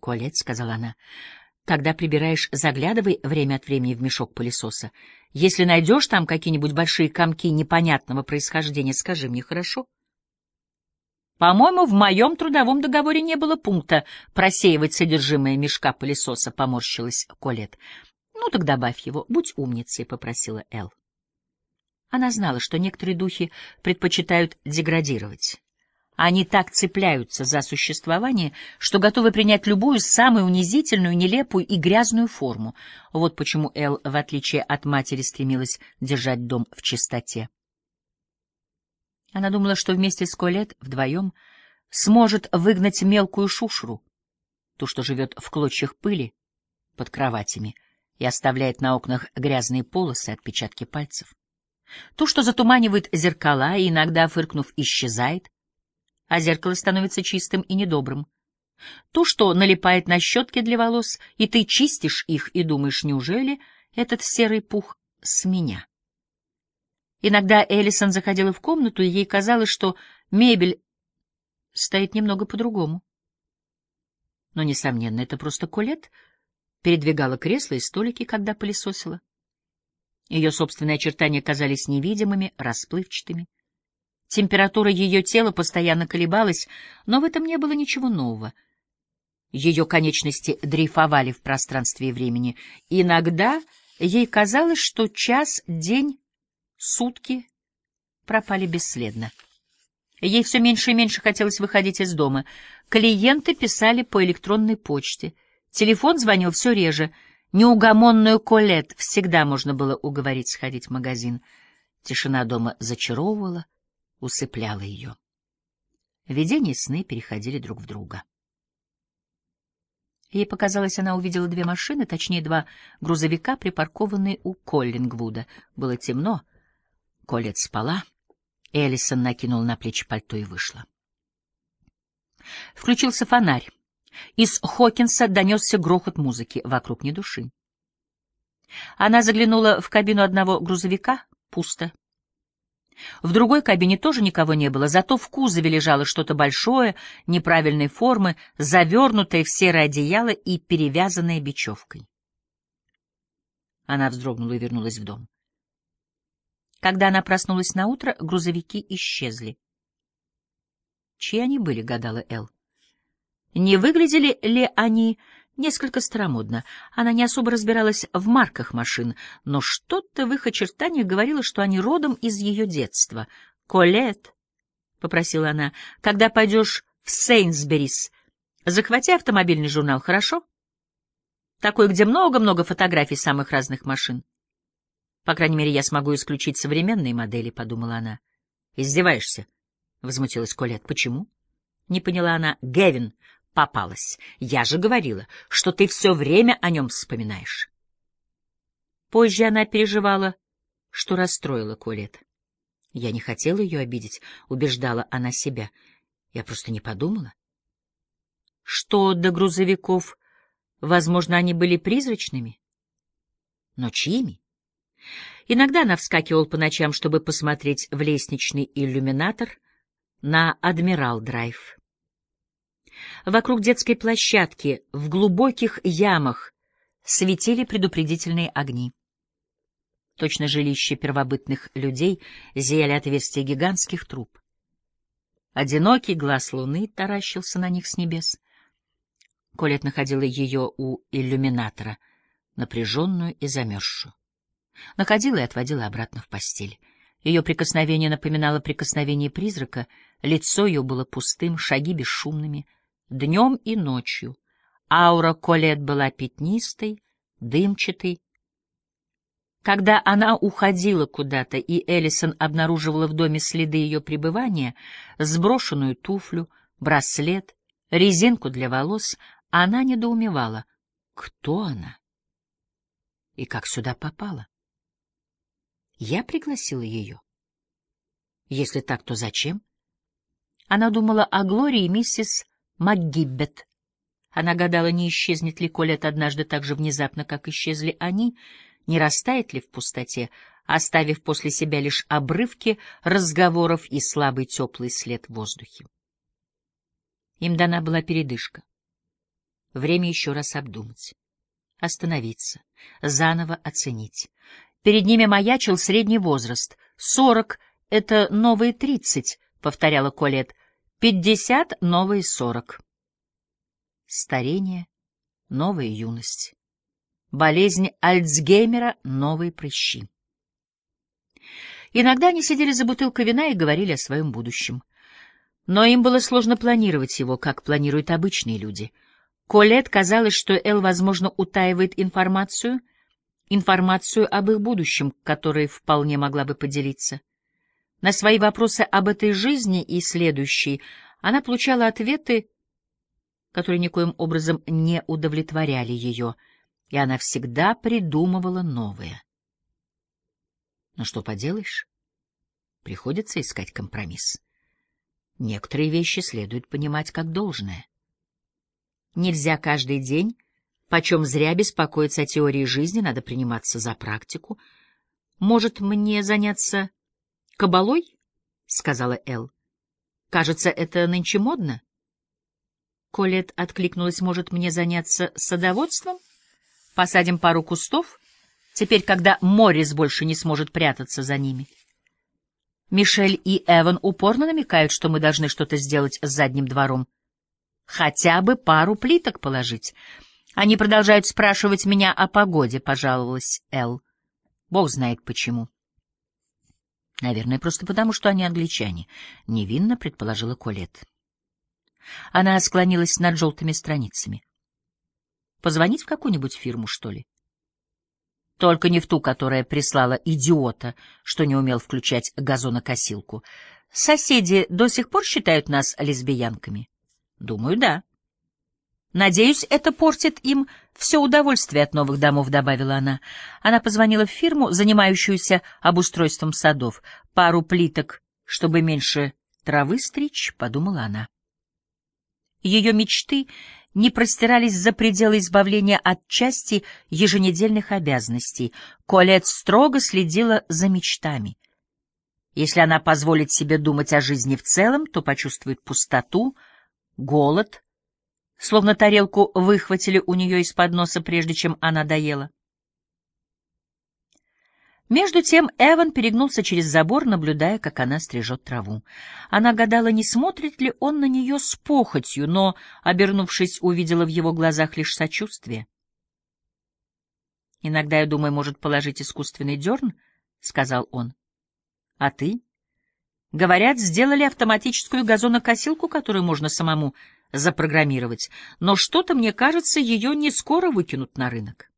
— Колет, — сказала она, — когда прибираешь, заглядывай время от времени в мешок пылесоса. Если найдешь там какие-нибудь большие комки непонятного происхождения, скажи мне, хорошо? По-моему, в моем трудовом договоре не было пункта просеивать содержимое мешка пылесоса, — поморщилась Колет. Ну так добавь его, будь умницей, — попросила Эл. Она знала, что некоторые духи предпочитают деградировать. Они так цепляются за существование, что готовы принять любую самую унизительную, нелепую и грязную форму. Вот почему Эл, в отличие от матери, стремилась держать дом в чистоте. Она думала, что вместе с Колет вдвоем сможет выгнать мелкую шушру, ту, что живет в клочьях пыли под кроватями и оставляет на окнах грязные полосы, отпечатки пальцев. То, что затуманивает зеркала и иногда, фыркнув, исчезает, а зеркало становится чистым и недобрым. То, что налипает на щетки для волос, и ты чистишь их и думаешь, неужели этот серый пух с меня? Иногда Эллисон заходила в комнату, и ей казалось, что мебель стоит немного по-другому. Но, несомненно, это просто Колет передвигала кресла и столики, когда пылесосила. Ее собственные очертания казались невидимыми, расплывчатыми. Температура ее тела постоянно колебалась, но в этом не было ничего нового. Ее конечности дрейфовали в пространстве и времени. Иногда ей казалось, что час, день, сутки пропали бесследно. Ей все меньше и меньше хотелось выходить из дома. Клиенты писали по электронной почте. Телефон звонил все реже — Неугомонную Колет всегда можно было уговорить сходить в магазин. Тишина дома зачаровывала, усыпляла ее. Видения сны переходили друг в друга. Ей показалось, она увидела две машины, точнее, два грузовика, припаркованные у Коллингвуда. Было темно. Колет спала. Эллисон накинул на плечи пальто и вышла. Включился фонарь. Из Хокинса донесся грохот музыки, вокруг ни души. Она заглянула в кабину одного грузовика — пусто. В другой кабине тоже никого не было, зато в кузове лежало что-то большое, неправильной формы, завернутое в серое одеяло и перевязанное бечевкой. Она вздрогнула и вернулась в дом. Когда она проснулась на утро, грузовики исчезли. Чьи они были, гадала Эл. Не выглядели ли они несколько старомодно? Она не особо разбиралась в марках машин, но что-то в их очертаниях говорило, что они родом из ее детства. «Колет», — попросила она, — «когда пойдешь в Сейнсберис, захвати автомобильный журнал, хорошо? Такой, где много-много фотографий самых разных машин. По крайней мере, я смогу исключить современные модели», — подумала она. «Издеваешься?» — возмутилась Колет. «Почему?» — не поняла она. «Гевин попалась. Я же говорила, что ты все время о нем вспоминаешь. Позже она переживала, что расстроила Колет. Я не хотела ее обидеть, убеждала она себя. Я просто не подумала. Что до грузовиков, возможно, они были призрачными. Но чьими? Иногда она вскакивала по ночам, чтобы посмотреть в лестничный иллюминатор на Адмирал-драйв. Вокруг детской площадки в глубоких ямах светили предупредительные огни. Точно жилище первобытных людей зияли отверстия гигантских труб. Одинокий глаз луны таращился на них с небес. Колет находила ее у иллюминатора, напряженную и замерзшую. Находила и отводила обратно в постель. Ее прикосновение напоминало прикосновение призрака, лицо ее было пустым, шаги бесшумными — днем и ночью. Аура Колет была пятнистой, дымчатой. Когда она уходила куда-то, и Эллисон обнаруживала в доме следы ее пребывания, сброшенную туфлю, браслет, резинку для волос, она недоумевала, кто она и как сюда попала. Я пригласила ее. Если так, то зачем? Она думала о Глории и миссис МакГиббет. Она гадала, не исчезнет ли Колет однажды так же внезапно, как исчезли они, не растает ли в пустоте, оставив после себя лишь обрывки разговоров и слабый теплый след в воздухе. Им дана была передышка. Время еще раз обдумать, остановиться, заново оценить. Перед ними маячил средний возраст. Сорок — это новые тридцать, — повторяла Колет. Пятьдесят — новые сорок. Старение — новая юность. Болезнь Альцгеймера — новые прыщи. Иногда они сидели за бутылкой вина и говорили о своем будущем. Но им было сложно планировать его, как планируют обычные люди. Колет казалось, что Эл, возможно, утаивает информацию, информацию об их будущем, которой вполне могла бы поделиться. На свои вопросы об этой жизни и следующей она получала ответы, которые никоим образом не удовлетворяли ее, и она всегда придумывала новое. Но что поделаешь? Приходится искать компромисс. Некоторые вещи следует понимать как должное. Нельзя каждый день, почем зря беспокоиться о теории жизни, надо приниматься за практику. Может, мне заняться кабалой? — сказала Эл. — Кажется, это нынче модно. Колет откликнулась, может, мне заняться садоводством? Посадим пару кустов, теперь, когда Моррис больше не сможет прятаться за ними. — Мишель и Эван упорно намекают, что мы должны что-то сделать с задним двором. Хотя бы пару плиток положить. Они продолжают спрашивать меня о погоде, пожаловалась Эл. Бог знает почему. Наверное, просто потому, что они англичане, — невинно предположила Колет. Она склонилась над желтыми страницами. Позвонить в какую-нибудь фирму, что ли? Только не в ту, которая прислала идиота, что не умел включать газонокосилку. Соседи до сих пор считают нас лесбиянками? Думаю, да. Надеюсь, это портит им все удовольствие от новых домов, добавила она. Она позвонила в фирму, занимающуюся обустройством садов. Пару плиток, чтобы меньше травы стричь, подумала она. Ее мечты не простирались за пределы избавления от части еженедельных обязанностей. Колет строго следила за мечтами. Если она позволит себе думать о жизни в целом, то почувствует пустоту, голод, словно тарелку выхватили у нее из-под носа, прежде чем она доела. Между тем Эван перегнулся через забор, наблюдая, как она стрижет траву. Она гадала, не смотрит ли он на нее с похотью, но, обернувшись, увидела в его глазах лишь сочувствие. «Иногда, я думаю, может положить искусственный дерн», — сказал он. «А ты?» «Говорят, сделали автоматическую газонокосилку, которую можно самому запрограммировать, но что-то, мне кажется, ее не скоро выкинут на рынок».